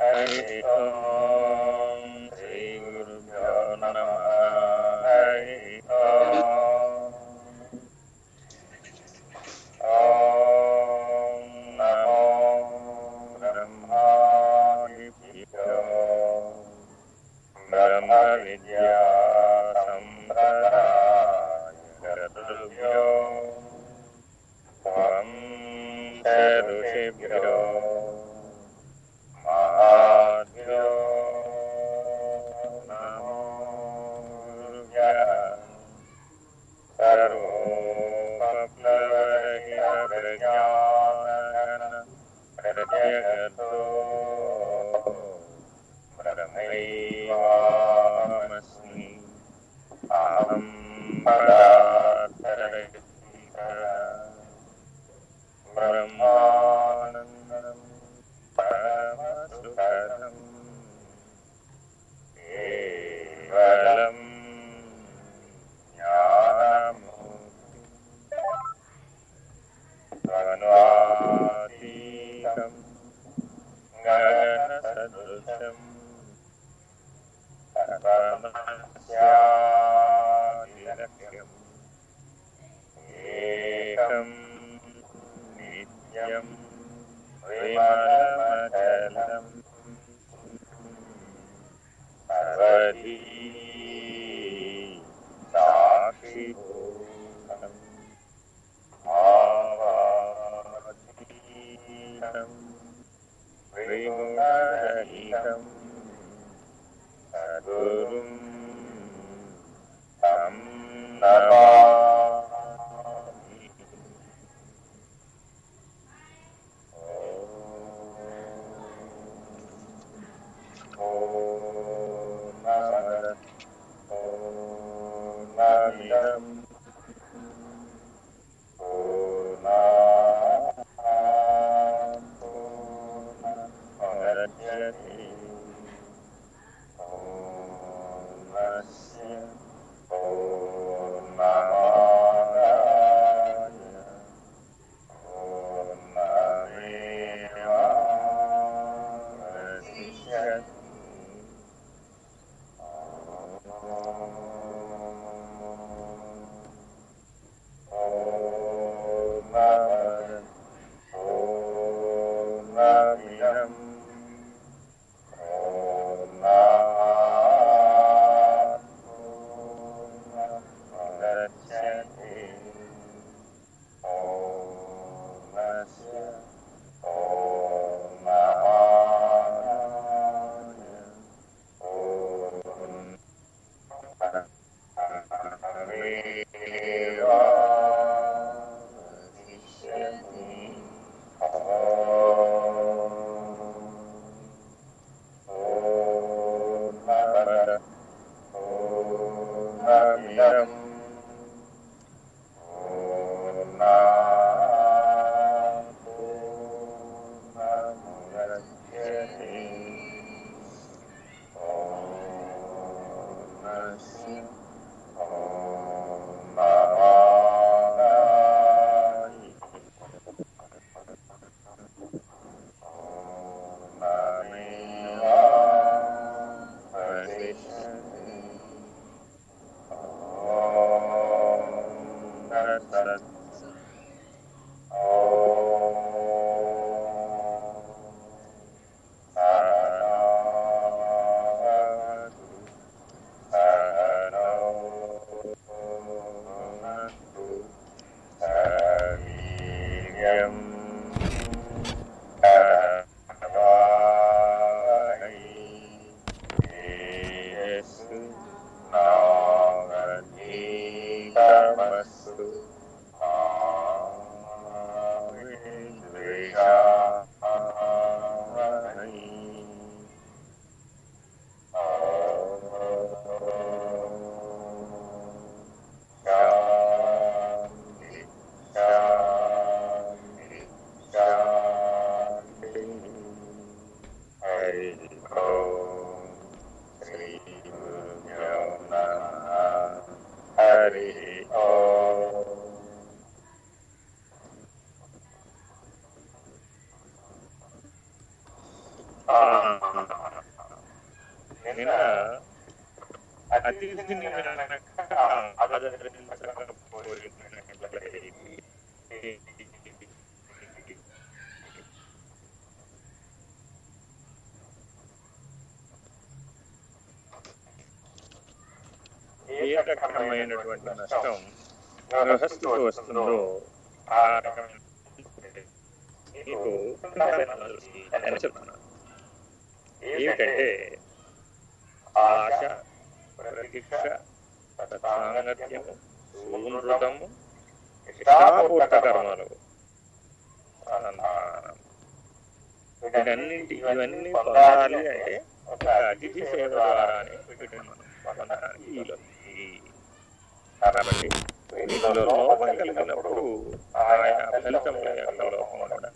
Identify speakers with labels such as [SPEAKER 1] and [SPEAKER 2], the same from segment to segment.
[SPEAKER 1] and ba mươi năm. ఏ రకమైనటువంటి నష్టం గృహస్థుకు వస్తుందో ఆ రకమైన మీకు అని చెప్తున్నాను ఏమిటంటే ఆశ ప్రతీక్ష సాంగత్యము సుమృతము ఇష్టాపూర్త కర్మలు. వీటన్నింటి ఇవన్నీ పొందాలి అంటే ఒక అతిథి సేవ ద్వారానే వీటిని పొందడానికి కాబట్టి లోపం కలిగినప్పుడు ఆయా ఫలితముల యొక్క లోపం కూడా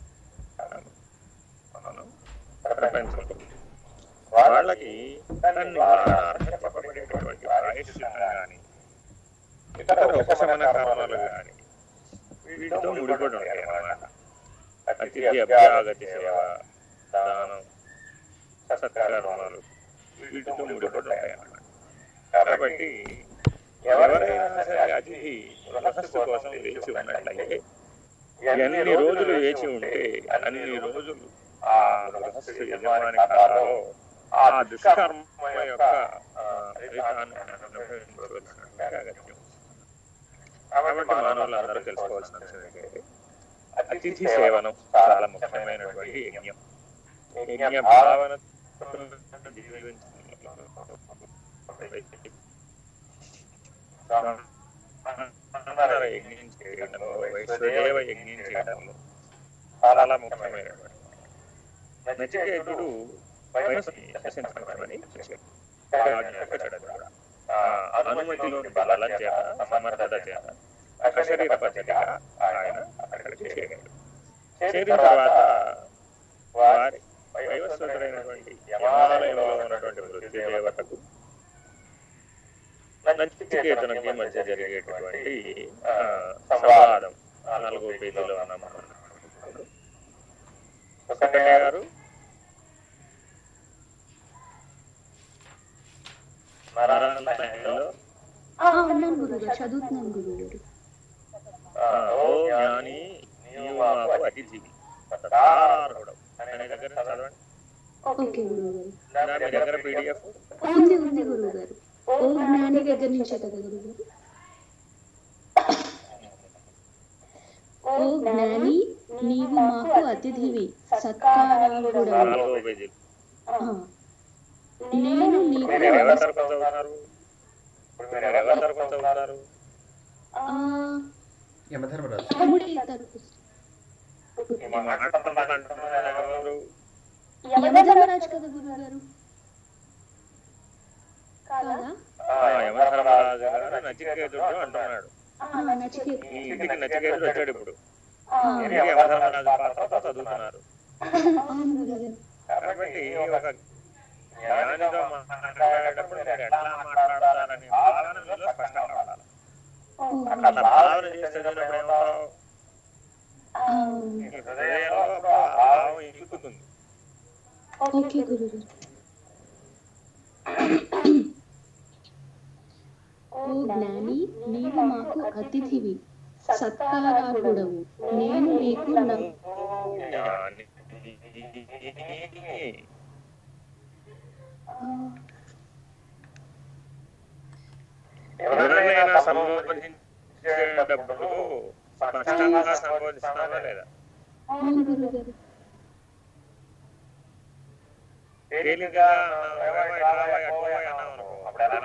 [SPEAKER 1] వాళ్ళకి దాన్ని కానీ ఇతర ఉపశమన కర్మలు కానీ వీటితో ముడిపడి ఉంటాయి అన్నమాట. అతిథి అభ్యాగతి సేవ దానం వీటితో ముడిపడి ఉంటాయి అన్నమాట. కాబట్టి ఎవరైనా సరే అతిథి గృహస్థు కోసం వేచి ఉన్నట్లయితే ఎన్ని రోజులు వేచి ఉంటే అన్ని రోజులు ఆ గృహస్థు యజమాని ఖాతాలో ఆ దుష్కర్మ యొక్క కాబట్టి మానవులందరూ తెలుసుకోవాల్సిన అంశం ఏంటంటే అతిథి సేవనం చాలా ముఖ్యమైనటువంటి యజ్ఞం యజ్ఞ భావన యజ్ఞం చేయడంలో వైశ్వదేవ యజ్ఞం చేయడంలో చాలా ముఖ్యమైనటువంటి నచికేతుడు శాసించమని అనుమతిలోని బలాల చేత సమర్థత చేత అశరీర పద్ధతిగా ఆయన అక్కడికి చేరాడు చేరిన తర్వాత వారి వైవస్వతుడైనటువంటి యమాలయంలో ఉన్నటువంటి వృత్తి దేవతకు నచికేతనకి మధ్య జరిగేటటువంటి ఆ, సంవాదం. నాలుగో పేజీలో అన్నమాట సుకన్య గారు?
[SPEAKER 2] ఆ,
[SPEAKER 1] ఆ, ఓ జ్ఞాని నీవు మాకు అతిథివి. అనే దగ్గర చదవండి. దగ్గర పీడిఎఫ్
[SPEAKER 2] ఉంది ఉంది గురుగారు ఓ జ్ఞాని దగ్గర నుంచే కదా గురుగారు ఓ జ్ఞాని నీవు మాకు అతిథివి సత్కారాలుడవు నేను నీకు
[SPEAKER 1] మీరు ఎవరి తరపున చదువుతున్నారు ఇప్పుడు మీరు ఎవరి తరపున చదువుతున్నారు
[SPEAKER 2] ఆ,
[SPEAKER 3] యమధర్మరాజు
[SPEAKER 2] తమ్ముడి తరపు
[SPEAKER 1] ఈ మాట్లాడుతున్నది ఎవరు
[SPEAKER 2] యమధర్మరాజు కదా గురుగారు కాదా
[SPEAKER 1] ఆ, యమధర్మరాజు గారు నచికేతుడు అంటున్నాడు. ఈ ఇంటికి నచికేతుడు వచ్చాడు ఇప్పుడు. యమధర్మరాజు పాత్రతో చదువుతున్నారు. కాబట్టి ఒక జ్ఞానితో మాట్లాడేటప్పుడు మీరు ఎట్లా మాట్లాడతారనే భావన మీలో స్పష్టంగా ఉండాలి.
[SPEAKER 2] ఓ,
[SPEAKER 1] అట్లా భావన చేస్తే చదివినప్పుడు ఏమవుతావు?
[SPEAKER 2] ఆ,
[SPEAKER 1] నీ హృదయంలో ఆ భావం ఎక్కుతుంది
[SPEAKER 2] ఓకే గురుగారు ఓ జ్ఞాని నీవు మాకు అతిథివి. సత్కారార్హుడవు. నేను నీకు
[SPEAKER 1] ఎవరినైనా సంబోధించేటప్పుడు స్పష్టంగా లేదా? తేలిగ్గా అప్పుడు ఎలా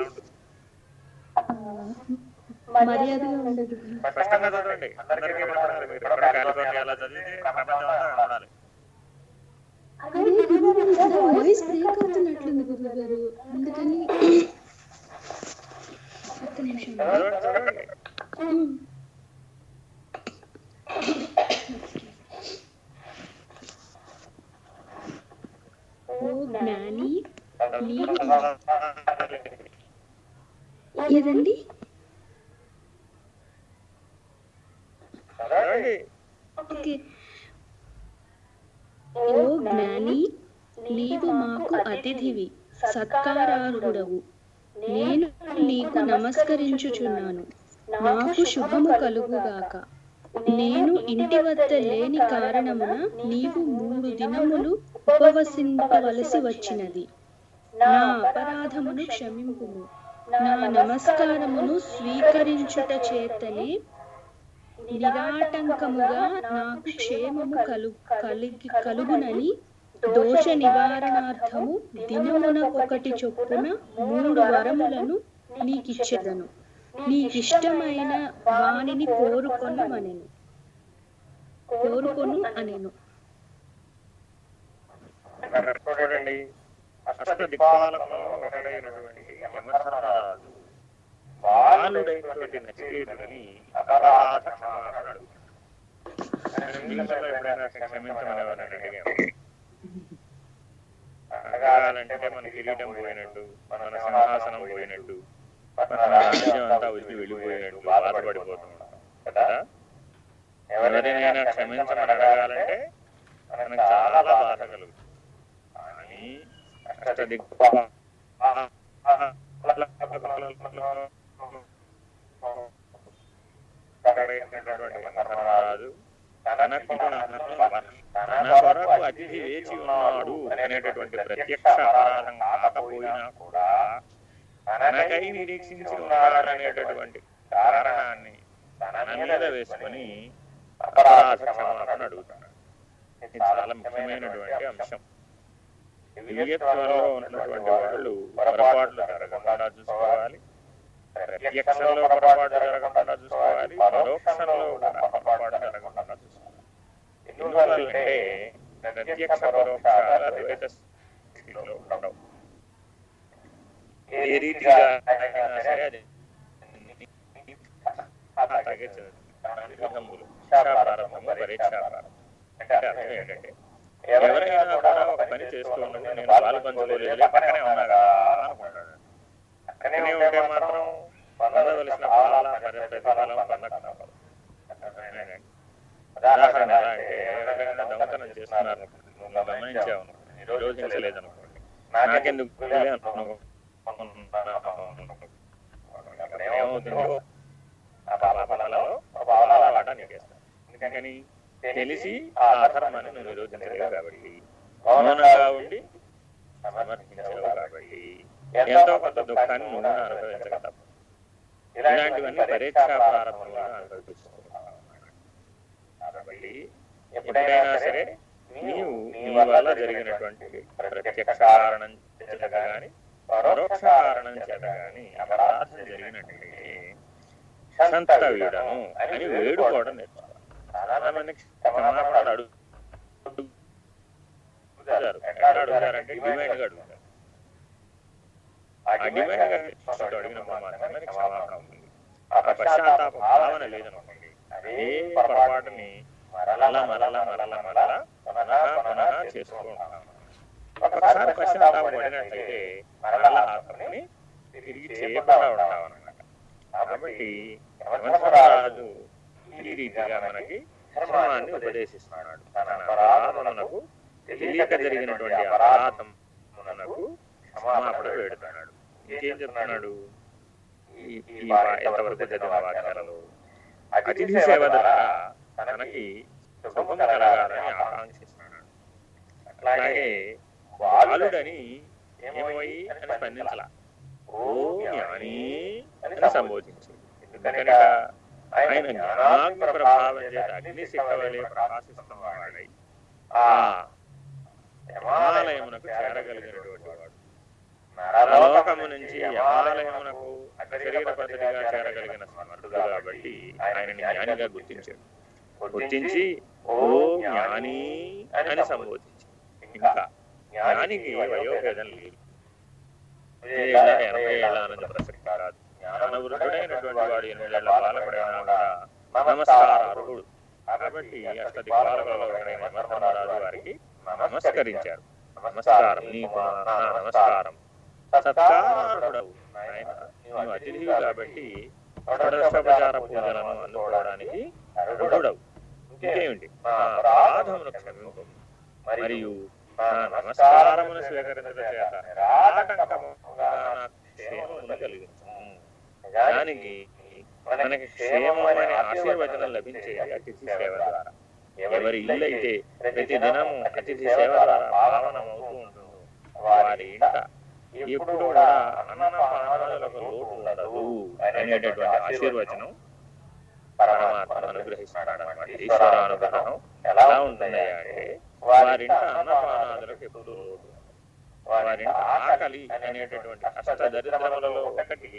[SPEAKER 2] మర్యాదగా ఉండదు.
[SPEAKER 1] స్పష్టంగా చదవండి. అందరికీ వినపడాలి మీరు. ఎక్కడ కాలిఫోర్నియాలో చదివితే ప్రపంచం అంతా వినపడాలి
[SPEAKER 2] వాయిస్ బ్రేక్ అవుతున్నట్లుంది గురుగారు అందుకని ఒక్క నిమిషం. ఓ జ్ఞాని ఏదండి? ఓకే. ఓ జ్ఞాని నీవు మాకు అతిథివి సత్కారార్హుడవు. నేను నీకు నమస్కరించుచున్నాను. నాకు శుభము కలుగుగాక. నేను ఇంటి వద్ద లేని కారణమున నీవు మూడు దినములు ఉపవసింపవలసి వచ్చినది. నా అపరాధమును క్షమింపుము. నా నమస్కారమును స్వీకరించుట చేతనే నిరాటంకముగా నాకు క్షేమము కలు కలిగి కలుగునని దోష నివారణార్థము దినమునకొకటి చొప్పున మూడు వరములను నీకిచ్చెదను. నీకిష్టమైన వాణిని కోరుకొను అనెను. కోరుకొను అనెను.
[SPEAKER 1] చూడండి? అష్ట దిక్పాలకులలో ఒకడైనటువంటి యమధర్మరాజు బాలుడైనటువంటి నచికేతుడిని అపరాధ క్షమాపణ అడుగుతాడు. ఎప్పుడైనా క్షమించమని అడిగాము అడగాలంటే మన కిరీటం పోయినట్టు మన సింహాసనం పోయినట్టు మన రాజ్యం అంతా వచ్చి వెళ్ళిపోయినట్టు బాధపడిపోతున్నాం కదా ఎవరినైనా క్షమించమని అడగాలంటే మనకు చాలా బాధ కలుగుతుంది కానీ అష్టదిక్పా రాజు తనకు తన కొరకు అతిథి వేచి ఉన్నాడు అనేటటువంటి ప్రత్యక్ష అపరాధం కాకపోయినా కూడా తనకై నిరీక్షించి ఉన్నాడనేటటువంటి కారణాన్ని తన మీద వేసుకొని అపరాధ క్షమాపణ అడుగుతాడు ఇది చాలా ముఖ్యమైనటువంటి అంశం. దివ్యత్వంలో ఉన్నటువంటి వాళ్ళు పొరపాట్లు జరగకుండా చూసుకోవాలి. ప్రత్యక్షంలో పొరపాటు జరగకుండా చూసుకోవాలి. పరోక్షంలో పొరపాటు జరగకుండా చూసుకోవాలి. ఎందువల్లంటే ప్రత్యక్ష పరోక్షాల ద్వైత స్థితిలో ఉండవు. ఏ రీతిగా సరే అది అలాగే విధములు శాపారంభము పరీక్షాపారం అంటే అర్థం ఏంటంటే ఎవరైనా కూడా ఒక పని చేస్తూ నేను పాలు పంచుకోలేదు పక్కనే ఉన్నా కదా అనుకుంటాడు. పక్కనే ఉంటే మాత్రం పొందవలసిన పరి- ప్రతిఫలం పొందకుండా ఉదాహరణ అంటే ఎవరైనా దొంగతనం చేస్తున్నారు గమనించావు. నిరోధించలేదు అనుకోండి నాకెందుకు ఏమవుతుందో ఆ పాపలలో పాపాల వాటా నీకేస్తాను ఎందుకని? తెలిసి ఆ అధర్మాన్ని నువ్వు నిరోధించలేవు కాబట్టి? మౌనంగా ఉండి సమర్థించలేవు కాబట్టి? ఎంతో కొంత దుఃఖాన్ని నువ్వు అనుభవించక తప్పదు. ఇలాంటివన్నీ పరీక్షా ప్రారంభంలో అనుభవిస్తున్నావు. కాబట్టి ఎప్పుడైనా సరే నీవు నీ వల్ల జరిగినటువంటి ప్రత్యక్ష కారణం చేత కానీ పరోక్ష కారణం చేత కానీ అపరాధం జరిగినట్లయితే సంతవీడను అని వేడుకోవడం నేర్చుకోవాలి చాలా క్షమాపణ అడుగుతారు. ఎట్లా అడుగుతారంటే డిమాండ్గా అడుగుతారు. ఆ డిమాండ్ అడిగినప్పుడు మాత్రమే క్షమాపణ ఉంటుంది ఆ పశ్చాత్తాప భావన లేదనుకోండి. అదే పొరపాటుని మరలా మరలా మరలా మరలా పునః పునః చేస్తూ ఉంటాం ఒకసారి పశ్చాత్తాప పడినట్లయితే మరలా ఆ తప్పుని తిరిగి చేయకుండా ఉంటాం అన్నమాట. కాబట్టి యమధర్మరాజు ఈ రీతిగా మనకి ధర్మాన్ని ఉపదేశిస్తున్నాడు. తన అపరాధమునకు తెలియక జరిగినటువంటి అపరాధం మనకు క్షమాపణ వేడుతున్నాడు ఇంకేం చెప్తున్నాడు? ఎంతవరకు చదివిన వాక్యాలలో అతిథి సేవ ద్వారా తనకి శుభం కలగాలని ఆకాంక్షిస్తున్నాడు. అట్లాగే బాలుడని ఏమోయి అని స్పందించాల. ఓ జ్ఞాని అని సంబోధించి ఎందుకనక ఆయన జ్ఞానాగ్ని ప్రభావం చేత ప్రకాశిస్తున్నవాడై ఆ యమాలయమునకు చేరగలిగినటువంటి వాడు. నరలోకము నుంచి యమాలయమునకు శరీర పద్ధతిగా చేరగలిగిన సమర్థుడు కాబట్టి ఆయనని జ్ఞానిగా గుర్తించాడు. గుర్తించి ఓ జ్ఞాని అని సంబోధించి ఇంకా జ్ఞానికి వయోభేదం లేదు. ఎనభై ఏళ్ళ ప్రసక్తి కాదు వాడు ఎనిమిదేళ్ళ బాలకుడైనా కూడా నమస్కారార్హుడు. కాబట్టి అష్టదిక్పాలకులలో ఒకడైన వారికి నమస్కరించారు. నమస్కారం. నీకు నమస్కారం. సత్కారార్హుడవు. ఆయన నువ్వు అతిథివి కాబట్టి షోడశోపచార పూజలను అందుకోవడానికి అర్హుడవు. ఇంకేమిటి? నా అపరాధమును క్షమింపు. మరియు నా నమస్కారమును స్వీకరించడం చేత నిరాటంకముగా నా క్షేమమును నిజానికి మనకి క్షేమం అనే ఆశీర్వచనం లభించేది అతిథి సేవ ద్వారా. ఎవరి ఇల్లు అయితే ప్రతి దినము అతిథి సేవ ద్వారా పావనం అవుతూ ఉంటుందో వారి ఇంట ఎప్పుడు కూడా అన్నపానాలకు లోటు ఉండదు అనేటటువంటి ఆశీర్వచనం పరమాత్మ అనుగ్రహిస్తాడనమాట అనమాట ఈశ్వర అనుగ్రహం ఎలా ఉంటుంది అంటే వారింట అన్నపానాదులకు ఎప్పుడు లోటు వారింట ఆకలి అనేటటువంటి కష్ట దరిద్రములలో ఒకటి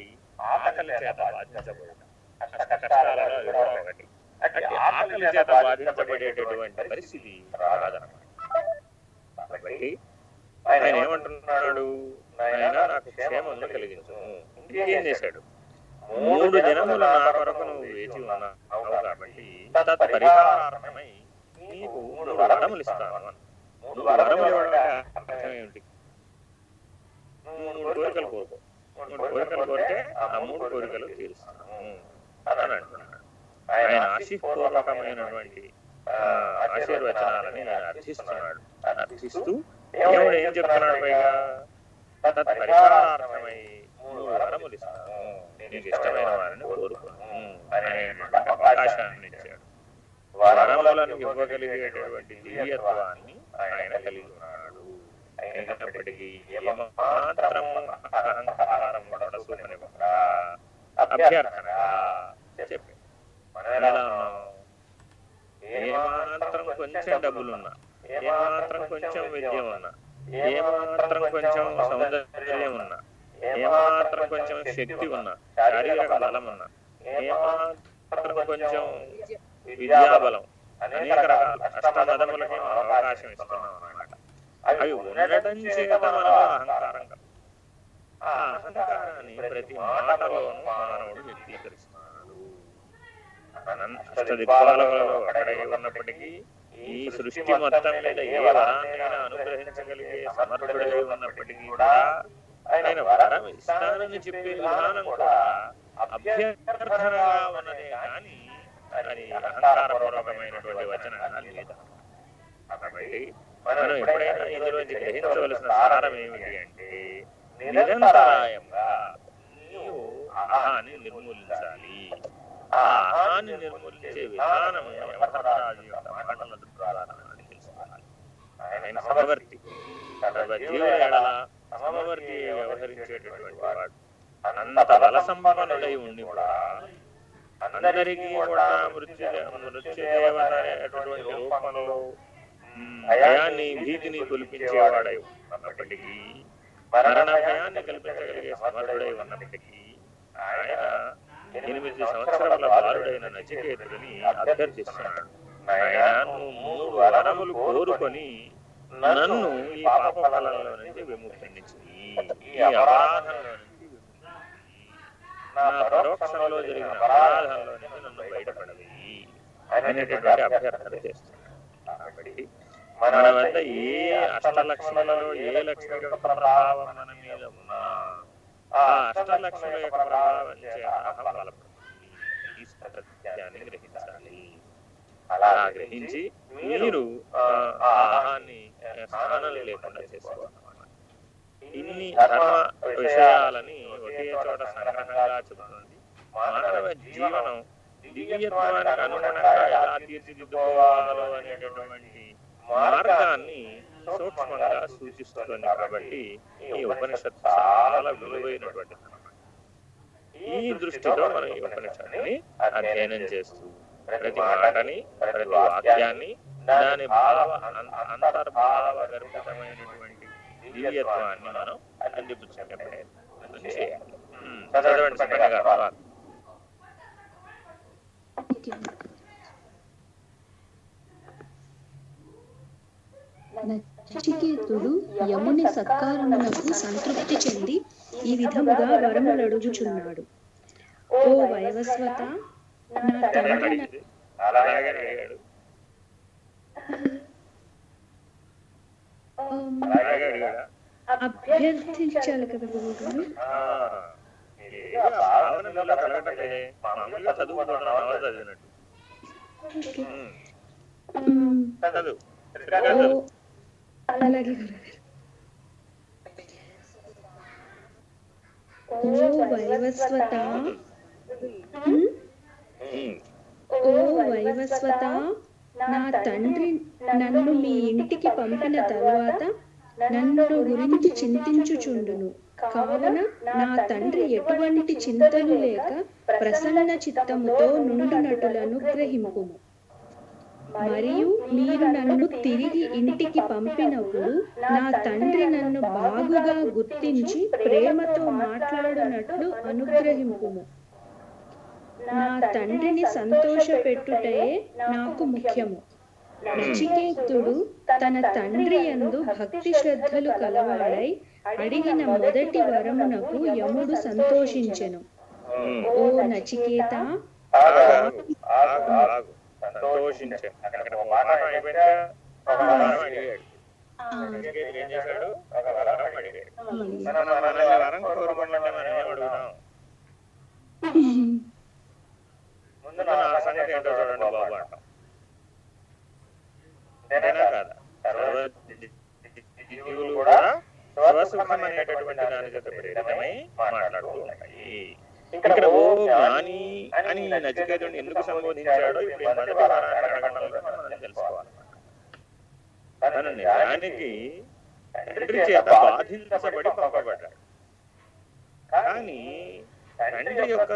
[SPEAKER 1] ఆకలి చేత బాధించబడటం కష్టాలలో ఒకటి. అంటే ఆకలి చేత బాధించబడేటటువంటి పరిస్థితి రాదనమాట కాబట్టి ఆయన ఏమంటున్నాడు? ఆయన నాకు క్షేమమును కలిగించు. ఇంకేం చేశాడు? మూడు దినములు నా కొరకు నువ్వు వేచి ఉన్నావు కాబట్టి తత్పరిహారార్థమై నీకు మూడు వరములు ఇస్తాను. మూడు వరములు ఇవ్వడం అర్థం ఏమిటి మూడు కోరికలు కోరుకో. మూడు కోరికలు కోరితే ఆ మూడు కోరికలు తీరుస్తాను అని అంటున్నాడు. ఆయన ఆశీపూర్వకమైనటువంటి ఆ, ఆశీర్వచనాలని ఆయన అర్థిస్తున్నాడు. అర్థిస్తూ దేవుడు ఏం చెప్తున్నాడు పైగా? తత్పరిహారార్థమై మూడు వరములు ఇస్తాను. నీకు ఇష్టమైన వారిని కోరుకును అనేటువంటి అవకాశాన్ని ఇచ్చాడు. వరములను ఇవ్వగలిగేటటువంటి దివ్యత్వాన్ని ఆయన కలిగి ఉన్నాడు. అయినప్పటికీ ఏమాత్రము అహంకారం పడసూపనివ్వకుండా అభ్యర్థన చెప్పి మనం ఎలా ఏమాత్రం కొంచెం డబ్బులున్నా ఏమాత్రం కొంచెం విద్య ఉన్నా ఏమాత్రం కొంచెం సౌందర్యం ఉన్నా ఏమాత్రం కొంచెం శక్తి ఉన్నా శారీరక బలం ఉన్నా ఏమాత్రం కొంచెం విద్యాబలం అనేక రకాల అష్టమదములకి మనం అవకాశం ఇస్తున్నాం అవి చేత మనలో అహంకారం కలుగుతుంది. ఆ అహంకారాన్ని ప్రతి మాటలోనూ మానవుడు వ్యక్తీకరిస్తున్నాడు అష్టదిక్పాలలో అక్కడే ఉన్నప్పటికీ ఈ సృష్టి మొత్తం మీద ఏ వరాన్నైనా అనుగ్రహించగలిగే సమర్థుడై ఉన్నప్పటికీ కూడా ఆయన వరం ఇస్తానని చెప్పే విధానం కూడా అభ్యర్థనగా ఉన్నదే కానీ అది అహంకారపూర్వకమైనటువంటి వచనంగా లేదు కాబట్టి మనం ఎప్పుడైనా ఇందులోంచి గ్రహించవలసిన సారం ఏమిటి అంటే నిరంతరాయంగా నీవు అహాన్ని నిర్మూలించాలి. ఆ అహాన్ని నిర్మూలించే విధానం యమధర్మరాజు యొక్క మాటల తెలుసుకోవాలి. ఆయన సమవర్తి. సర్వజీవుల ఎడల సమవర్తి వ్యవహరించేటటువంటి వాడు. అంత బల సంపన్నుడై ఉండి కూడా అందరికీ కూడా మృత్యు మృత్యుదేవత అనేటటువంటి రూపంలో భయాన్ని భీతిని తొలిపించేవాడై ఉన్నప్పటికీ మరణ భయాన్ని కల్పించగలిగే సమర్థుడై ఉన్నప్పటికీ ఆయన ఎనిమిది సంవత్సరాల బాలుడైన నచికేతుడిని అభ్యర్థిస్తున్నాడు. ఆయన నువ్వు మూడు వరములు కోరుకొని నన్ను ఈ పాప ఫలంలో నుంచి విముక్తించి ఈ అపరాధంలో నుంచి నా పరోక్షంలో జరిగిన అపరాధంలో నుంచి నన్ను బయటపడవి అనేటటువంటి అభ్యర్థన చేస్తున్నాడు. కాబట్టి మన వద్ద ఏ అష్టలక్ష్ములలో ఏ లక్ష్మి యొక్క ప్రభావం మన మీద ఉన్నా ఆ అష్టలక్ష్ముల యొక్క ప్రభావం బలపడుతుంది గ్రహించాలి. అలా గ్రహించి మీరు స్నానం లేకుండా చేసుకోవాలన్నమాట ఇన్ని ధర్మ విషయాలని ఒకే చోట సంగ్రహంగా చెబుతుంది. మానవ జీవనం దివ్యత్వానికి అనుగుణంగా ఎలా తీర్చిదిద్దుకోవాలో అనేటటువంటి మార్గాన్ని సూక్ష్మంగా సూచిస్తుంది కాబట్టి ఈ ఉపనిషత్తు చాలా విలువైనటువంటిది. ఈ దృష్టితో మనం ఈ ఉపనిషత్తుని అధ్యయనం చేస్తూ ప్రతి మాటని ప్రతి వాక్యాన్ని దాని భావ అంత- అంతర్భావ గర్భితమైనటువంటి దివ్యత్వాన్ని మనం అందిపుచ్చుకునే ప్రయత్నం చేయాలి చదవండి సుకన్య గారు తర్వాత.
[SPEAKER 2] ఓకే. నచికేతుడు యముని సత్కారమునకు సంతృప్తి చెంది ఈ విధముగా వరములు అడుగుచున్నాడు ఓ వైవస్వత నా తండ్రి అభ్యర్థించాలి కదా గురువు గారు.
[SPEAKER 1] చదువు.
[SPEAKER 2] అలాగే గురువు గారు ఓ వైవస్వత. ఉమ్,
[SPEAKER 1] ఉమ్,
[SPEAKER 2] ఓ వైవస్వత నా తండ్రి నన్ను మీ ఇంటికి పంపిన తరువాత నన్ను గురించి చింతించుచుండును. కావున నా తండ్రి ఎటువంటి చింతలు లేక ప్రసన్న చిత్తముతో నుండునటులను అనుగ్రహింపుము. మరియు మీరు నన్ను తిరిగి ఇంటికి పంపినప్పుడు నా తండ్రి నన్ను బాగుగా గుర్తించి ప్రేమతో మాట్లాడునట్లు అనుగ్రహింపుము. నా తండ్రిని సంతోషపెట్టుటే నాకు ముఖ్యము. నచికేతుడు తన తండ్రి యందు భక్తి శ్రద్ధలు కలవాడై అడిగిన మొదటి వరమునకు యముడు సంతోషించెను. ఓ నచికేత
[SPEAKER 1] సంతోషించాను అక్కడ ఒక మాట అయిపోయినా ఒక వరం అడిగాడు నచికేతుడు ఏం చేశాడు. ఒక వరం అడిగాడు మనం మనల్ని వరం కోరుకుంటుంటే మనం ఏం అడుగుతాం? ముందు నా సంగతి ఏంటో చూడండి బాబు అంటాం అంతేనా కాదా? సర్వ జీవులు కూడా స్వసుఖం అనేటటువంటి దాని ప్రేరితమై ఇక్కడ ఓ జ్ఞాని అని నచికేతుడిని ఎందుకు సంబోధించాడో ఇప్పుడు ఈ మొదటి వారాన్ని అడగడంలో మనం తెలుసుకోవాలి. తను నిజానికి తండ్రి చేత బాధించబడి పంపబడ్డాడు. కానీ తండ్రి యొక్క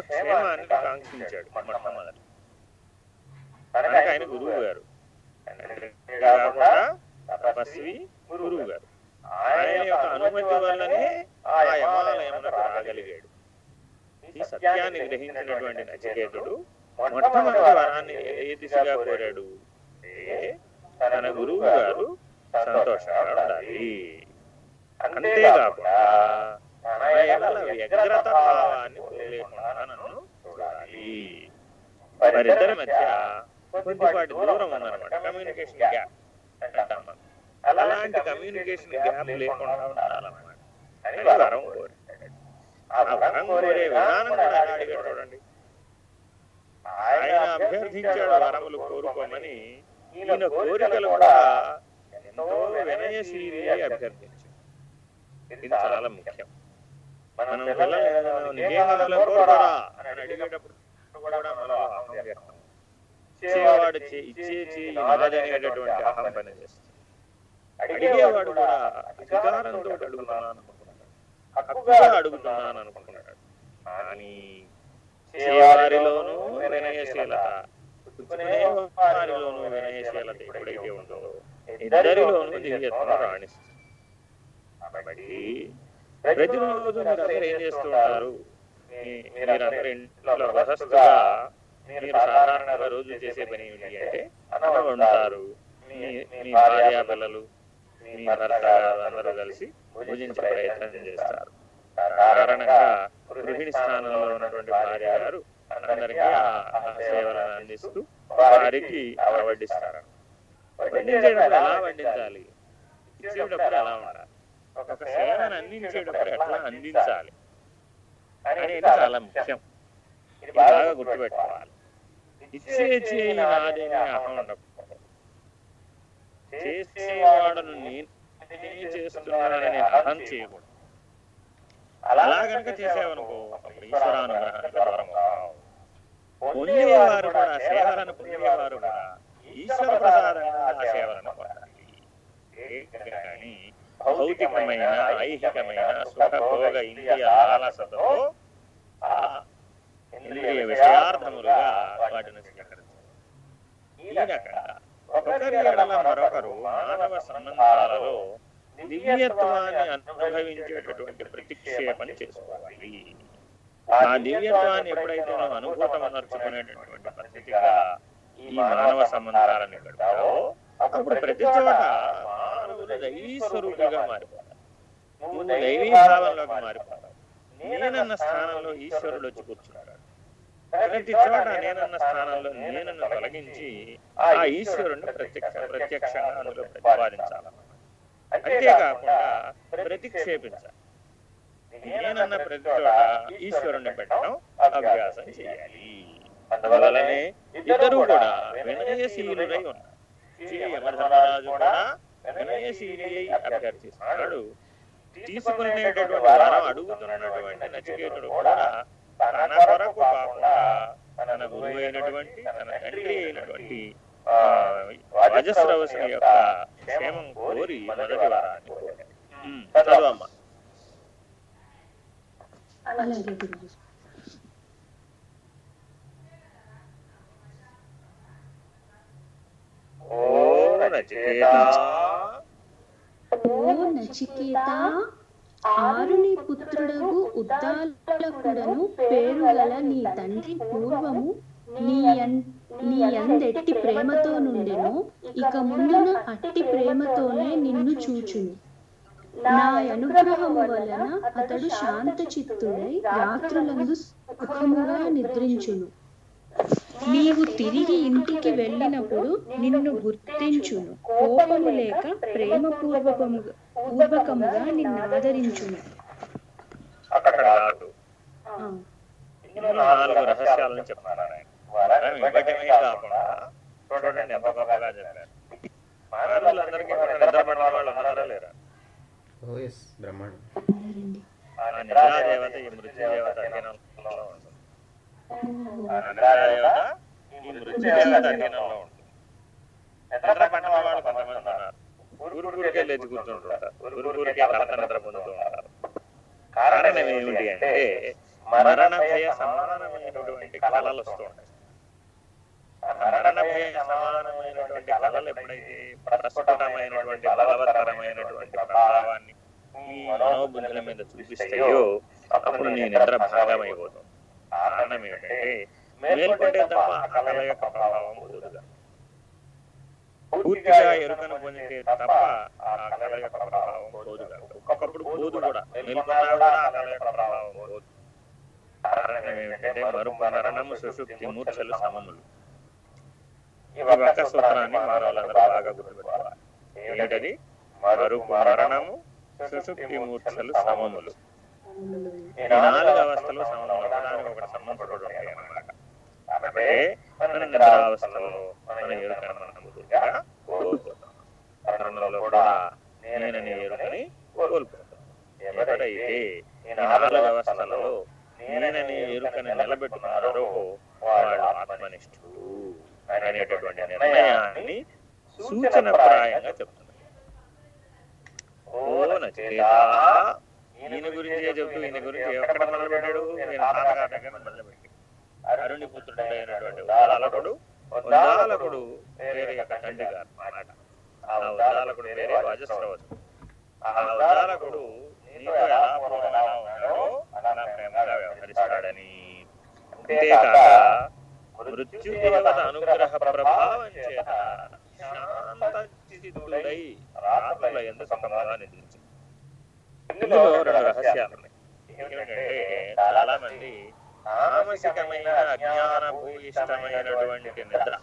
[SPEAKER 1] కాంక్షించాడు మొట్టమొదటి. కనుక ఆయన గురువు గారు. కాకుండా తపస్వి గురువు గారు ఆయన యొక్క అనుమతి వల్లనే ఆ యమాలయమునకు రాగలిగాడు. ఈ సత్యాన్ని గ్రహించినటువంటి నచికేతుడు మొట్టమొదటి వరాన్ని ఏ దిశగా కోరాడు. తన గురువు గారు సంతోషంగా ఉండాలి. అంతేకాకుండా తన ఎడల వ్యగ్రత భావాన్ని వదిలేకుండా నన్ను చూడాలి. వారిద్దరి మధ్య కొద్దిపాటి దూరం ఉందన్నమాట. కమ్యూనికేషన్ గ్యాప్ అంటాం మనం. అలాంటి కమ్యూనికేషన్ గ్యాప్ లేకుండా ఉండాలన్నమాట. అని వరం కోరాడు ఆ వరం కోరే విధానం కూడా అడిగాడు చూడండి. ఆయన అభ్యర్థించాడు వరములు కోరుకోమని ఈయన కోరికలు కూడా ఎంతో వినయశీలి అభ్యర్థించాడు. ఇది చాలా ముఖ్యం. మనం పిల్లలు కోరుకోరా అని అడిగేటప్పుడు కూడా అహం వ్యక్తం ఇచ్చేవాడు చే- ఇచ్చే చేయి నాదనేటటువంటి అహం పని చేస్తుంది అడిగేవాడు కూడా అధికారంతో అడుగుతున్నాను. హక్కుగా అడుగుతున్నాను అనుకుంటున్నాడు కానీ చేవారిలోనూ వినయశీలత పుచ్చుకునే వారిలోనూ వినయశీలత ఎప్పుడైతే ఉందో. ఇద్దరిలోనూ దివ్యత్వం రాణిస్తుంది. కాబట్టి ప్రతిరోజు మీరందరూ ఏం చేస్తుంటారు? మీ- మీరందరూ ఇంట్లో మీరు సాధారణంగా రోజు చేసే పని ఏమిటి అంటే అన్నం వండుతారు. మీ భార్య పిల్లలు అందరూ కలిసి భుజించే ప్రయత్నం చేస్తారు. కారణంగా గృహిణి స్థానంలో ఉన్నటువంటి భార్య గారు అందరికీ ఆ సేవలను అందిస్తూ వారికి వడ్డిస్తారు. వడ్డించేటప్పుడు ఎలా వడ్డించాలి? ఇచ్చేటప్పుడు ఎలా ఉండాలి? ఒక సేవను అందించేటప్పుడు ఎట్లా అందించాలి? అనేది చాలా ముఖ్యం. ఇది బాగా గుర్తుపెట్టుకోవాలి. ఇచ్చే చేయి నాదేని అహం ఉండకూడదు. చేసేవాడను నేనే చేస్తున్నానని అర్థం చేయకూడదు. అలా కనుక చేసేవనుకో అప్పుడు ఈశ్వరానుగ్రహానికి దూరం పొందేవారు కూడా సేవలను పొందేవారు కూడా ఈశ్వర ప్రసాదంగా ఆ సేవలను పొందాలి. కానీ భౌతికమైన ఐహికమైన సుఖభోగ ఇంద్రియ ఆలసతో ఆ ఇంద్రియ విషయార్థములుగా వాటిని స్వీకరించాలి. ఈ రకంగా ఒకరి ఎడల మరొకరు మానవ సంబంధాలలో దివ్యత్వాన్ని అనుభవించేటటువంటి ప్రతిక్షేపణ చేసుకోవాలి. ఆ దివ్యత్వాన్ని ఎప్పుడైతే నువ్వు పద్ధతిగా ఈ మానవ సంబంధాలను గడుపుతావో. అప్పుడు ప్రతి చోట మానవులు దైవీ నువ్వు దైవీ భావంలోకి మారిపోతావు నేనన్న స్థానంలో ఈశ్వరుడు వచ్చి కూర్చుంటాడు. ప్రతి చోట నేనన్న స్థానంలో నేనన్ను తొలగించి ఆ ఈశ్వరుణ్ణి ప్రత్యక్ష ప్రత్యక్షంగా అందులో ప్రతిపాదించాలన్నమాట అంతేకాకుండా ప్రతిక్షేపించాలి. నేనన్న ప్రతి చోట ఈశ్వరుణ్ణి పెట్టడం అభ్యాసం చేయాలి. అందువలనే ఇద్దరు కూడా వినయశీలుడై ఉన్నారు. శ్రీ యమధర్మరాజు కూడా వినయశీలి అభ్యర్థిస్తున్నాడు. తీసుకునేటటువంటి వారం అడుగుతున్నటువంటి నచికేతుడు కూడా తన కొరకు కాకుండా తన గురువు అయినటువంటి తన తండ్రి అయినటువంటి ఆ, వజస్రవసుని యొక్క క్షేమం కోరి మొదటి వరాన్ని చదువమ్మా. ఓ నచికేతా.
[SPEAKER 2] ఓ నచికేత. ఆరుని పుత్రుడగు ఉద్దాలకుడను పేరు గల నీ తండ్రి పూర్వము నీ నీ అందెట్టి ప్రేమతో నుండెను. ఇక ముందున అట్టి ప్రేమతోనే నిన్ను చూచును. నా అనుగ్రహము వలన అతడు శాంత చిత్తుడై రాత్రులందు సుఖముగా నిద్రించును. నీవు తిరిగి ఇంటికి వెళ్ళినప్పుడు నిన్ను గుర్తించును. కోపము లేక ప్రేమ పూర్వకముగా పూర్వకముగా నిన్ను ఆదరించును.
[SPEAKER 1] అక్కడ కాదు
[SPEAKER 2] ఆ,
[SPEAKER 1] ఇందులో నాలుగు రహస్యాలను చెప్తున్నారు ఆయన. వరం ఇవ్వటమే కాకుండా చూడండి ఎంత గొప్పగా చెప్పారు. మానవులందరికీ కూడా నిద్రపడిన వాళ్ళు ఉన్నారా లేరా?
[SPEAKER 3] ఓ ఎస్ బ్రహ్మాండం.
[SPEAKER 2] ఉన్నారండి.
[SPEAKER 1] ఆ నిద్రాదేవత ఈ మృత్యుదేవత అధీనంలో వాళ్ళు కొంతమంది ఉన్నారు. ఊరు ఊరికే లేచి కూర్చుంటుంటారు ఊరు ఊరికే కలత నిద్ర కారణం ఏమిటి అంటే మరణ భయ సమానమైనటువంటి కళలు వస్తూ ఉంటాయి. మరణ భయ సమానమైనటువంటి కళలు ఎప్పుడైతే ప్రస్ఫుటమైనటువంటి బలవత్తరమైనటువంటి ప్రభావాన్ని ఈ మనోబుద్ధుల మీద చూపిస్తాయో అప్పుడు నీ నిద్ర భాగమైపోతుంది కారణం ఏమిటంటే మేల్కొంటే తప్ప ఆ కళ యొక్క ప్రభావం పూర్తిగా ఎరుకను పొందితే తప్ప ఆ కళ యొక్క ప్రభావం పోదుగా ఒక్కొక్కప్పుడు పోదు కూడా మేల్కొన్నా కూడా ఆ యొక్క ప్రభావం పోదు. కారణం ఏమిటంటే మరుపు మరణము సుషుప్తి మూర్ఛలు సమములు. ఈ ఒక్క సూత్రాన్ని మానవులందరూ బాగా గుర్తుపెట్టుకోవాలి. ఏంటది మరుపు మరణము సుషుప్తి మూర్ఛలు సమములు. ఈ నాలుగు అవస్థలు ఒకదానికి ఒకటి సంబంధపడి ఉంటాయి అన్నమాట. కాబట్టి నిద్రావస్థలో మనం పూర్తిగా కోల్పోతాం. మరణంలో కూడా నేనని ఎరుకని కోల్పోతాం. ఎప్పుడైతే ఈ నాలుగు అవస్థలలో నేనని ఎరుకని నిలబెట్టుకున్నారో వాళ్ళు ఆత్మనిష్ఠుడు అనేటటువంటి నిర్ణయాన్ని సూచనప్రాయంగా చెప్తున్నారు. ఓ నచేత ఈయన గురించి చెప్తూ ఈయన గురించి ఎక్కడ మొదలుపెట్టాడు? నేను తాతగారి దగ్గర అరుణి ఉదాలకుడు ఉదాలకుడు వేరే యొక్క తండ్రి గారు మాట ఆ ఉదాలకుడు వేరే వాజస్రవసు ఆ ఉదాలకుడు నీతో ఎలా ప్రేమగా ఉన్నాడో అలా ప్రేమగా వ్యవహరిస్తాడని. అంతేకాక మృత్యుదేవత అనుగ్రహ ప్రభావం చేత శాంత చిత్తుడై రాత్రుల ఎందు సమాధానం ఇందులో రెండు రహస్యాలు ఏమిటంటే చాలా మంది తామసికమైన అజ్ఞాన భూయిష్టమైనటువంటి నిద్ర.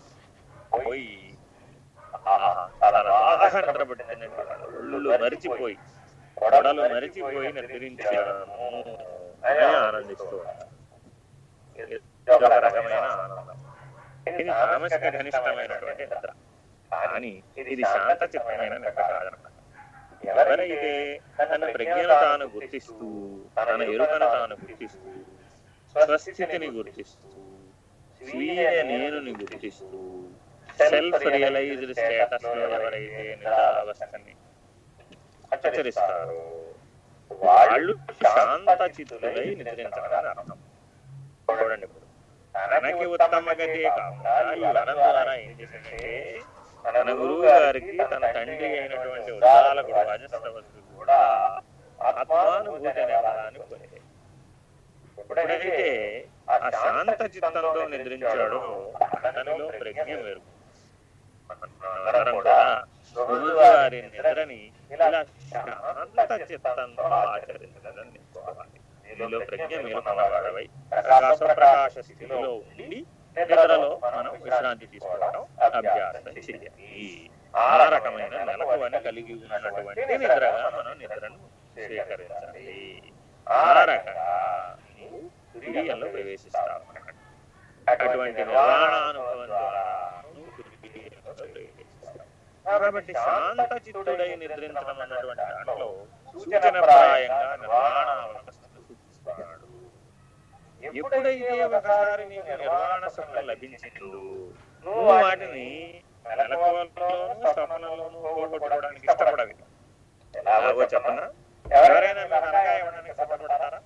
[SPEAKER 1] పోయి బాగా నిద్ర పట్టిందండి ఒళ్ళు మరిచిపోయి కొడలు మరిచిపోయి నిద్రించాను అని ఆనందిస్తూ ఒక రకమైన ఆనందం. ఇది తామసిక ఘనిష్టమైనటువంటి నిద్ర. కానీ ఇది శాంత చిత్తమైన నిద్ర కాదనమాట. ఎవరైతే తన ప్రజ్ఞను తాను గుర్తిస్తూ తన ఎరుకను తాను గుర్తిస్తూ స్వస్థితిని గుర్తిస్తూ స్వీయ నేనుని గుర్తిస్తూ సెల్ఫ్ రియలైజ్డ్ స్టేటస్లో ఎవరైతే నిరావస్థని ఆచరిస్తారో వాళ్ళు శాంత చిత్తులై నిద్రించాలని అర్థం. చూడండి ఇప్పుడు. తనకి ఉత్తమ గతి కాకుండా ఈ వనం ద్వారా ఏం చేసిందంటే తన గురువు గారికి తన తండ్రి అయినటువంటి ఉదాలకుడు రాజశ్రవసు కూడా ఆత్మానుభూతి అనే వరాన్ని పొందే ఎప్పుడైతే ఆ శాంత చిత్తంతో నిద్రించాడో అతనిలో ప్రజ్ఞ మెరుగు మనం కూడా గురువు గారి నిద్రని ఇలా శాంత చిత్తంతో ఆచరించడం నేర్చుకోవాలి దీనిలో ప్రజ్ఞ మేలుకున్నవాడవై ప్రకాశ ప్రకాశ స్థితిలో ఉండి నిద్రలో మనం విశ్రాంతి తీసుకోవడం అభ్యాసం చేయాలి. ఆ రకమైన మెలకువని కలిగి ఉన్నటువంటి నిద్రగా మనం నిద్రను స్వీకరించాలి. ఆ రకంగా నీవు తురియంలో అటువంటి నిర్వాణానుభవం ద్వారా కాబట్టి శాంత చిత్తుడై నిద్రించడం అన్నటువంటి దాంట్లో సూచనప్రాయంగా నిర్వాణావస్థను సూచిస్తాడు. ఎప్పుడైతే ఒకసారి నీకు నిర్వాణ సుఖం లభించిందో నువ్వు వాటిని మెలకువలోనూ స్వప్నంలోనూ పోగొట్టుకోవడానికి ఇష్టపడవి. ఎలాగో చెప్పనా? ఎవరైనా మీకు అనగా ఇవ్వడానికి ఇష్టపడతారా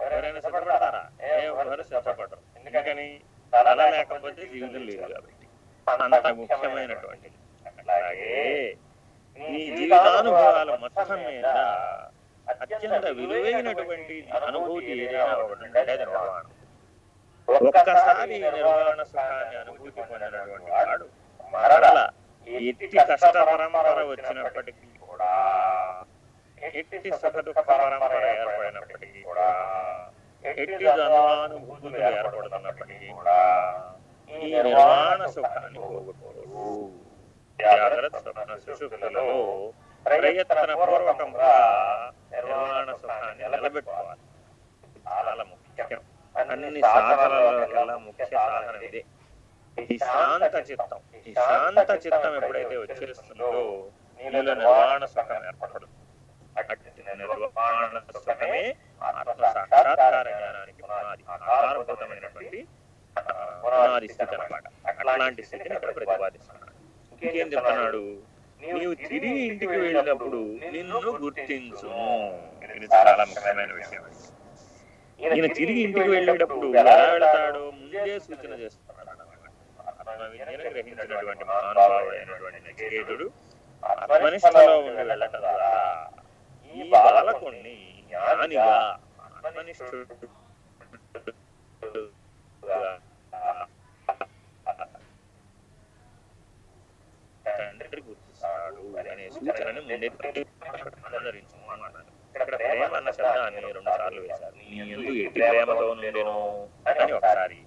[SPEAKER 1] ఎవరైనా సిద్ధపడతారా ఎవరు సిద్ధపడరు ఎందుకని? తల లేకపోతే జీవితం లేదు కాబట్టి. అంత ముఖ్యమైనటువంటిది. అలాగే నీ జీవితానుభవాల మొత్తం మీద అత్యంత విలువైనటువంటి అనుభూతి ఏదైనా ఒకటి ఉంటే అది నిర్వాణం ఒక్కసారి నిర్వాణ సుఖాన్ని అనుభూతి పొందినటువంటి వాడు మరల ఎట్టి కష్ట పరంపర వచ్చినప్పటికీ కూడా ఎట్టి సుఖ దుఃఖ పరంపర ఏర్పడినప్పటికీ కూడా ఎట్టి జన్మానుభూతులు ఏర్పడుతున్నప్పటికీ కూడా ఈ నిర్వాణ సుఖాన్ని పోగొట్టుకోరు. జాగ్రత్త సుషుప్తులలో ప్రయత్న పూర్వకంగా నిర్వాణ సుఖాన్ని నిలబెట్టుకోవాలి. చాలా ముఖ్యం. అన్ని సాధనలలో ముఖ్య సాధన ఇదే. ఈ శాంత చిత్తం ఈ శాంత చిత్తం ఎప్పుడైతే వచ్చేస్తుందో నీలో నిర్వాణ సుఖం ఏర్పడుతుంది. నిర్వాణ సుఖమే ఆత్మ సాక్షాత్కార జ్ఞానానికి పునాది ఆధారభూతమైనటువంటి పునాది స్థితి అనమాట. అట్లాంటి స్థితిని ఇక్కడ ప్రతిపాదిస్తున్నాడు. ఇంకేం చెప్తున్నాడు? నీవు తిరిగి ఇంటికి వెళ్ళినప్పుడు నిన్ను గుర్తించును ఇది చాలా ముఖ్యమైన విషయం. ఈయన తిరిగి ఇంటికి వెళ్ళేటప్పుడు ఎలా వెళతాడు? ముందే సూచన చేస్తున్నాడు గ్రహించినటువంటి మహానుభావుడైనటువంటి నచికేతుడు ఆత్మనిష్టలో ఉండి వెళ్ళటం ద్వారా ఈ బాలకుణ్ణి జ్ఞానిగా ఆత్మనిష్ఠుడు తండ్రి గుర్తిస్తాడు అనే సూచనని ముందే అందరించు ఇక్కడ ప్రేమ అన్న శబ్దాన్ని రెండు సార్లు వేశారు. నీ ఎందు ఎట్టి ప్రేమతో నేను అని ఒకసారి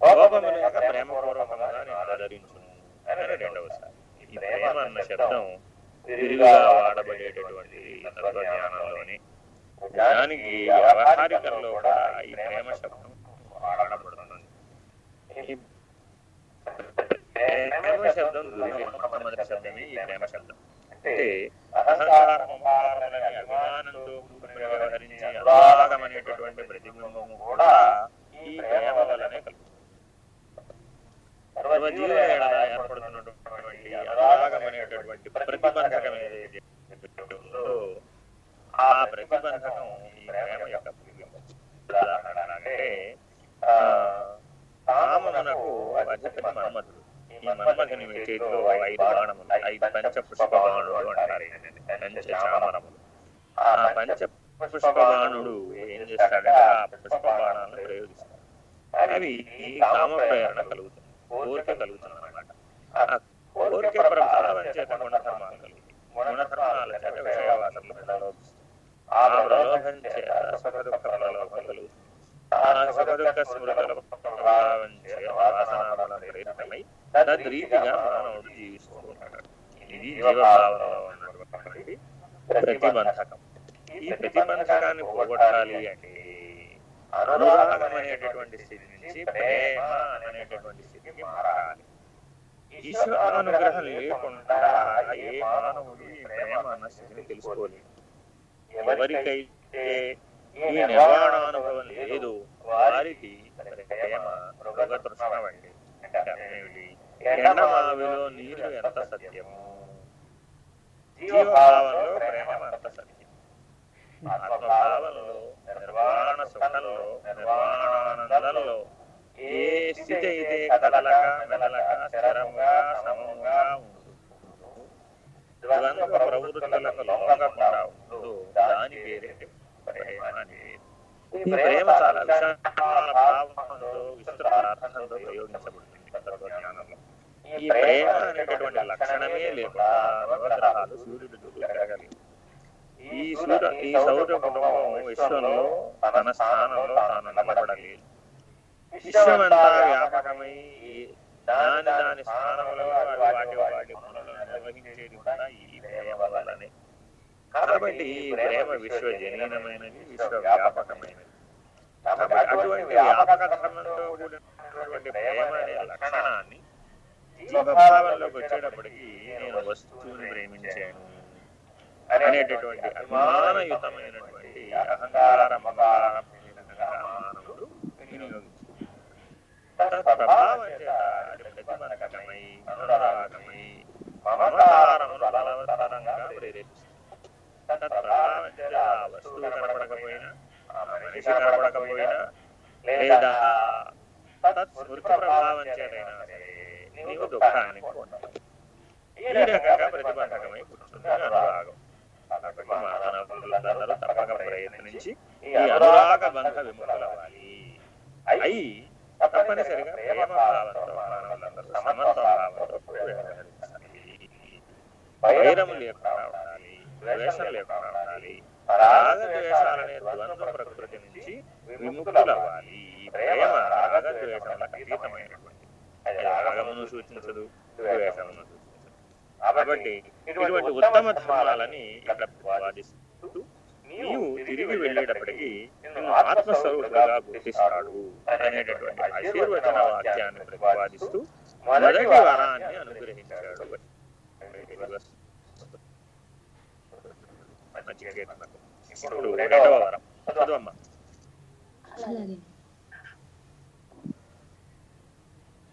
[SPEAKER 1] కోపము లేక ప్రేమపూర్వకంగా నేను ఆదరించును అని రెండవసారి. ఈ ప్రేమ అన్న శబ్దం విరివిగా వాడబడేటటువంటి తత్వజ్ఞానంలోని జ్ఞానికి వ్యవహారికంలో కూడా ఈ ప్రేమ శబ్దం వాడబడుతుంది. ప్రేమ శబ్దం గురించి మొట్టమొదటి శబ్దమే ఈ ప్రేమ శబ్దం. అంటే అహంకారం అభిమానంతో కూడుకుని వ్యవహరించి అనురాగమనేటటువంటి ప్రతిబింబము కూడా ఈ ప్రేమ వలనే కలుగుతుంది. ఏర్పడుతున్నటువంటి అనురాగమనేటటువంటి ప్రతిబంధకం ఏదైతే ఆ ప్రతిబంధకం ఈ ప్రేమ యొక్క ప్రతిబింబం. ఉదాహరణ అంటే ఆ, కామమునకు మన్మధుడు ఈ మన్మధుని చేతిలో ఐదు బాణములు ఐదు పంచ పుష్ప బాణుడు అంటారు పంచ చామరములు ఆ పంచ పుష్ప బాణుడు ఏం చేస్తాడంటే ఆ పుష్ప బాణాలను ప్రయోగిస్తాడు అవి కామ ప్రేరణ కలుగుతుంది కోరిక కలుగుతుంది అనమాట ఆ కోరిక ప్రభావం చేత గుణధర్మాలు కలుగుతాయి గుణధర్మాల చేత విషయవాసనలు ప్రలోభిస్తుంది ఆ ప్రలోభం చేత సుఖ దుఃఖ ప్రలోభం కలుగుతుంది ఆ సుఖ దుఃఖ స్మృతుల ప్రభావం చేత వాసనాబలం ప్రేరితమై తద్రీతిగా మానవుడు జీవిస్తూ ఉంటాడు ఇది జీవభావంలో ఉన్నటువంటి ప్రతిబంధకం. ఈ ప్రతిబంధకాన్ని పోగొట్టాలి అంటే అనురాగం అనేటటువంటి స్థితి నుంచి ప్రేమ అనేటటువంటి స్థితికి మారాలి. ఈశ్వర అనుగ్రహం లేకుండా ఏ మానవుడు ఈ ప్రేమ అన్న స్థితిని తెలుసుకోలేదు. ఎవరికైతే ఈ నిర్వాణ అనుభవం లేదు వారికి ప్రేమ మృగతృష్ణ వంటి అంటే అర్థమేమిటి ఎండమావిలో నీరు ఎంత సత్యము జీవభావంలో ప్రేమ అంత సత్యం ఆత్మభావంలో నిర్వాణ సుఖంలో నిర్వాణానందంలో ఏ స్థితి అయితే కదలక మెదలక స్థిరముగా సమముగా ఉంటుందో ద్వంద్వ ప్రవృత్తులకు లొంగకుండా ఉంటుందో దాని పేరే ప్రేమ అని పేరు. ఈ ప్రేమ చాలా విశాల భావంతో విస్తృత అర్థంతో ప్రయోగించబడుతుంది తత్వజ్ఞానంలో ఈ ప్రేమ అనేటటువంటి లక్షణమే లేకుండా నవగ్రహాలు సూర్యుడు తిరగలేదు ఈ సూర్య ఈ సౌర కుటుంబం విశ్వంలో తన స్థానంలో తాను నిలబడలేదు. విశ్వమంతా వ్యాపకమై దాని దాని స్థానంలో వాటి వాటి పనులను నిర్వహించేది కూడా ఈ ప్రేమ వల్లనే. కాబట్టి ఈ ప్రేమ విశ్వజనీనమైనది విశ్వవ్యాపకమైనది కాబట్టి అటువంటి వ్యాపక ధర్మంతో కూడినటువంటి ప్రేమ అనే లక్షణాన్ని జీవభావంలోకి వచ్చేటప్పటికి నేను వస్తువుని ప్రేమించాను అనేటటువంటి అభిమానయుతమైనటువంటి అహంకార మమకారం మానవుడు వినియోగించాడు తత్ప్రభావం చేత అది ప్రతిబంధకమై అనురాగమై మమకారమును బలవత్తరంగా ప్రేరేపిస్తుంది. తత్ప్రభావం చేత వస్తువు కనపడకపోయినా మనిషి కనపడకపోయినా లేదా తత్స్మృతి ప్రభావం చేతైనా సరే నీవు దుఃఖానికి పొందావు ఈ రకంగా ప్రతిబంధకమై కూర్చుంది అనురాగం కాబట్టి మానవులందరూ తప్పక ప్రయత్నించి ఈ అనురాగ బంధ విముఖులవ్వాలి అయి తప్పనిసరిగా ప్రేమ భావంతో మానవులందరూ సమత్వ భావంతో వ్యవహరించాలి లేకుండా ఉండాలి ద్వేషం లేకుండా ఉండాలి రాగ ద్వంద్వ ప్రకృతి నుంచి విముక్తులవ్వాలి ప్రేమ రాగ ద్వేషములకు అతీతమైనటువంటి అది రాగమును సూచించదు. ద్వేషమును సూచించదు కాబట్టి ఇటువంటి ఉత్తమ ధర్మాలని ఇక్కడ ప్రతిపాదిస్తూ నీవు తిరిగి వెళ్ళేటప్పటికి నిన్ను ఆత్మస్వరూపుగా గుర్తిస్తాడు అనేటటువంటి ఆశీర్వచన వాక్యాన్ని ప్రతిపాదిస్తూ మొదటి వరాన్ని అనుగ్రహించాడు. ఇప్పుడు రెండవ వరం. చదువమ్మా
[SPEAKER 2] అలాగే
[SPEAKER 1] ఐదవ పేజీ.
[SPEAKER 2] ఆ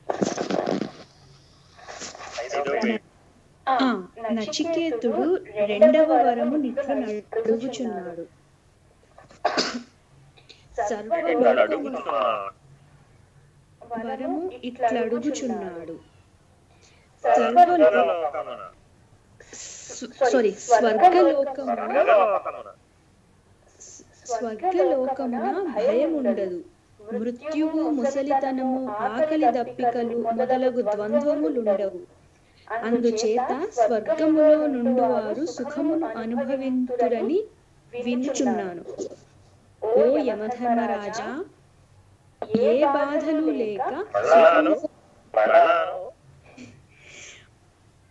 [SPEAKER 2] నచికేతుడు రెండవ వరము నిట్లు నడుగుచున్నాడు వరము సర్వలో
[SPEAKER 1] స్వర్గలోకమున
[SPEAKER 2] సారీ స్వర్గలోకమున
[SPEAKER 1] స్వర్గలోకమున.
[SPEAKER 2] స్వర్గలోకమున భయముండదు. మృత్యువు ముసలితనము ఆకలి దప్పికలు మొదలగు ద్వంద్వములుండవు అందుచేత స్వర్గములో నుండి వారు సుఖమును అనుభవింతురని వినుచున్నాను ఓ యమధర్మరాజా ఏ బాధలు లేక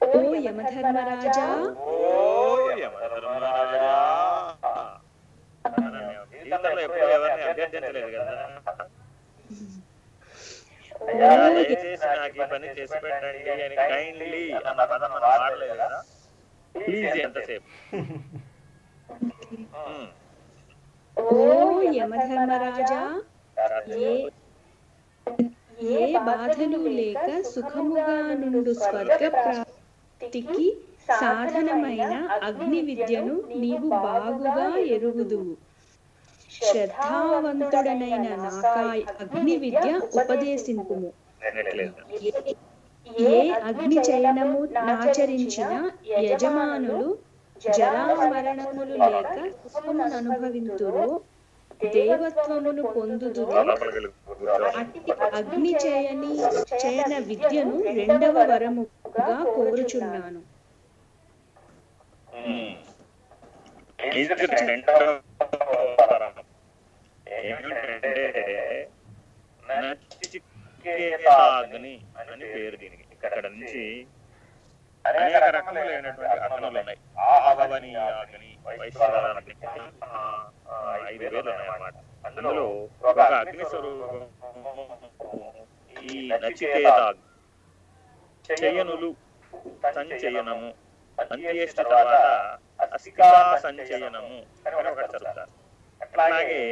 [SPEAKER 2] ఓ యమధర్మరాజా.
[SPEAKER 1] జీవితంలో ఎప్పుడు ఎవరిని అభ్యర్థించలేదు కదా. అయ్యా దయచేసి నాకు ఈ పని చేసి పెట్టండి అని కైండ్లీ అన్న పదం మనం వాడలేదు కదా. ప్లీజ్ ఎంతసేపు. ఉమ్.
[SPEAKER 2] ఓ యమధర్మరాజా ఏ ఏ బాధలు లేక సుఖముగా నుండు స్వర్గ ప్రాప్తికి సాధనమైన అగ్ని విద్యను నీవు బాగుగా ఎరుగుదువు. శ్రద్ధావంతుడనైన నాకాయ్ అగ్ని విద్య ఉపదేశింపుము. ఏ అగ్ని చయనము నాచరించిన యజమానులు జరామరణములు లేక సుఖమును అనుభవింతురు దేవత్వమును పొందుదురు అట్టి అగ్ని చేయని చయన విద్యను రెండవ వరముగా కోరుచున్నాను
[SPEAKER 1] ఉమ్. ఇది రెండవ వరం. ఏమిటంటే నచికేతాగ్ని అని పేరు దీనికి. ఇక్కడ నుంచి అనేక రకములైనటువంటి అగ్నులు ఉన్నాయి ఆహవనీయ అగ్ని ఐదు వేలు ఉన్నాయి అన్నమాట అందులో ఒక అగ్ని స్వరూపం ఈ నచికేతాగ్ని. చయనులు సంచయనము అంత్యేష్ట తర్వాత అసికా సంచయనము అని ఒకటి చదువుతారు. అట్లాగే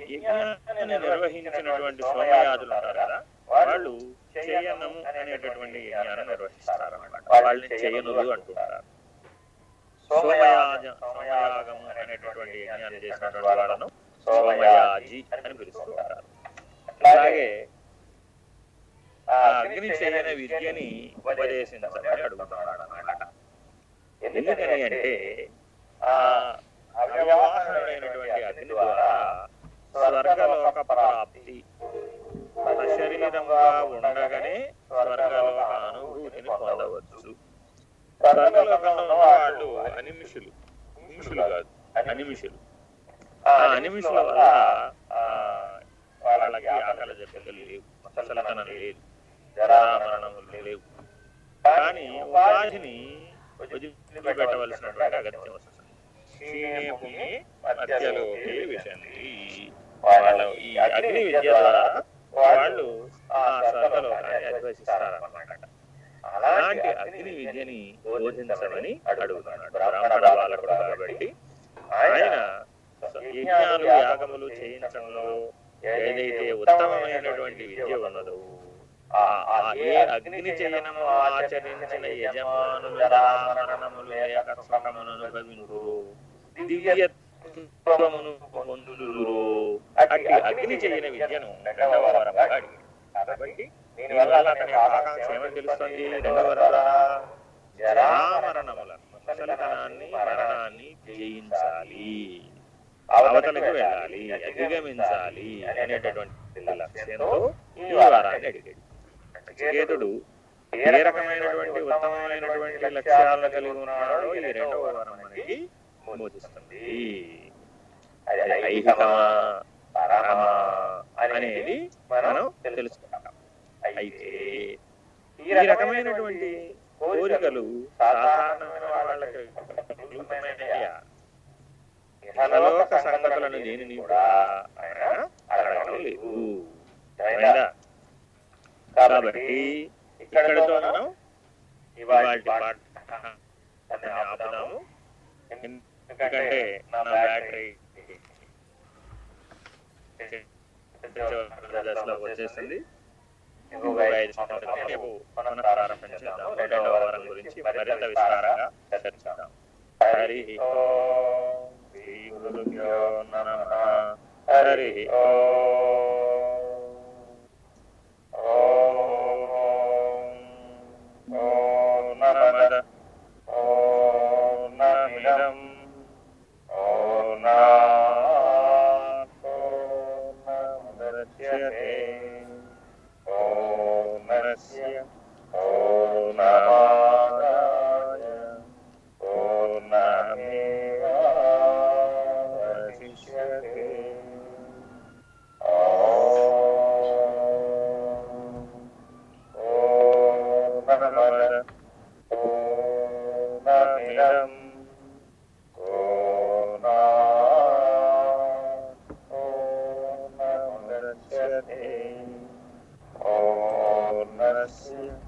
[SPEAKER 1] యజ్ఞాన్ని నిర్వహించినటువంటి సోమయాదులు ఉంటారు కదా వాళ్ళు చేయనము అనేటటువంటి యజ్ఞాన్ని నిర్వహిస్తారు అన్నమాట వాళ్ళని చేయనులు అంటుంటారు. సోమయాజ సోమయాగము అనేటటువంటి యజ్ఞాన్ని చేసినటువంటి వాళ్ళను సోమయాజి అని పిలుస్తుంటారు. అలాగే అగ్ని చేయని విద్యని ఉపదేశించమని అడుగుతున్నాడు అన్నమాట ఎందుకని అంటే ఆ అవ్యవహారమైనటువంటి అగ్ని ద్వారా స్వర్గలోక ప్రాప్తి అశరీరంగా ఉండగానే స్వర్గలోక అనుభూతిని పొందవచ్చు. స్వర్గలోకంలో వాళ్ళు అనిమిషులు. నిమిషులు కాదు అనిమిషులు. ఆ అనిమిషుల వల్ల వాళ్ళకి ఆకలి చెప్పగలు లేవు ముసలితనం లేదు జరామరణములు లేవు. కానీ ఉపాధిని వదిలిపెట్టవలసినటువంటి అగత్యం వస్తుంది. మధ్యలోకి వాళ్ళ ఈ అగ్ని విద్య ద్వారా వాళ్ళు ఆ అధివసిస్తారన్నమాట. అలాంటి అగ్ని విద్యని బోధించమని అడుగుతున్నాడు. బ్రాహ్మణ బాలకుడు కాబట్టి ఆయన యజ్ఞాలు యాగములు చేయించడంలో ఏదైతే ఉత్తమమైనటువంటి విద్య ఉన్నదో ఏ అగ్ని చేయనము ఆచరించిన యజమానులు అనుభవించు దివ్యత్వమును పొందుదురు. అట్టి అగ్ని చేయని విద్యను రెండవ వరముగా అడిగాడు కాబట్టి దీనివల్ల అతని ఆకాంక్ష ఏమని తెలుస్తుంది? రెండవ వరం. జరామరణముల ముసలితనాన్ని మరణాన్ని జయించాలి. అవతలకు వెళ్ళాలి అధిగమించాలి అనేటటువంటి లక్ష్యంతో ఈ వరాన్ని అడిగాడు. నచికేతుడు ఏ రకమైనటువంటి ఉత్తమమైనటువంటి లక్ష్యాలను కలిగి ఉన్నాడో ఈ రెండవ వరం మనకి బోధిస్తుంది అది ఐహికమా పరమా అనేది మనం తెలుసుకుంటాం. అయితే ఈ రకమైనటువంటి కోరికలు సాధారణమైన వాళ్ళకి కలుగుతున్నాయా? ఇహలోక సంగతులను దేనిని కూడా ఆయన అడగడం లేదు? కాబట్టి ఇక్కడితో మనం ఇవాళ ఆపుదాము. ఎందుకంటే నా బ్యాటరీ వచ్చేసింది. రెండవ వారం గురించి మరింత విస్తారంగా చర్చిద్దాం. హరి ఓం శ్రీ గురుభ్యో నమః. హరి ఓం Yeah.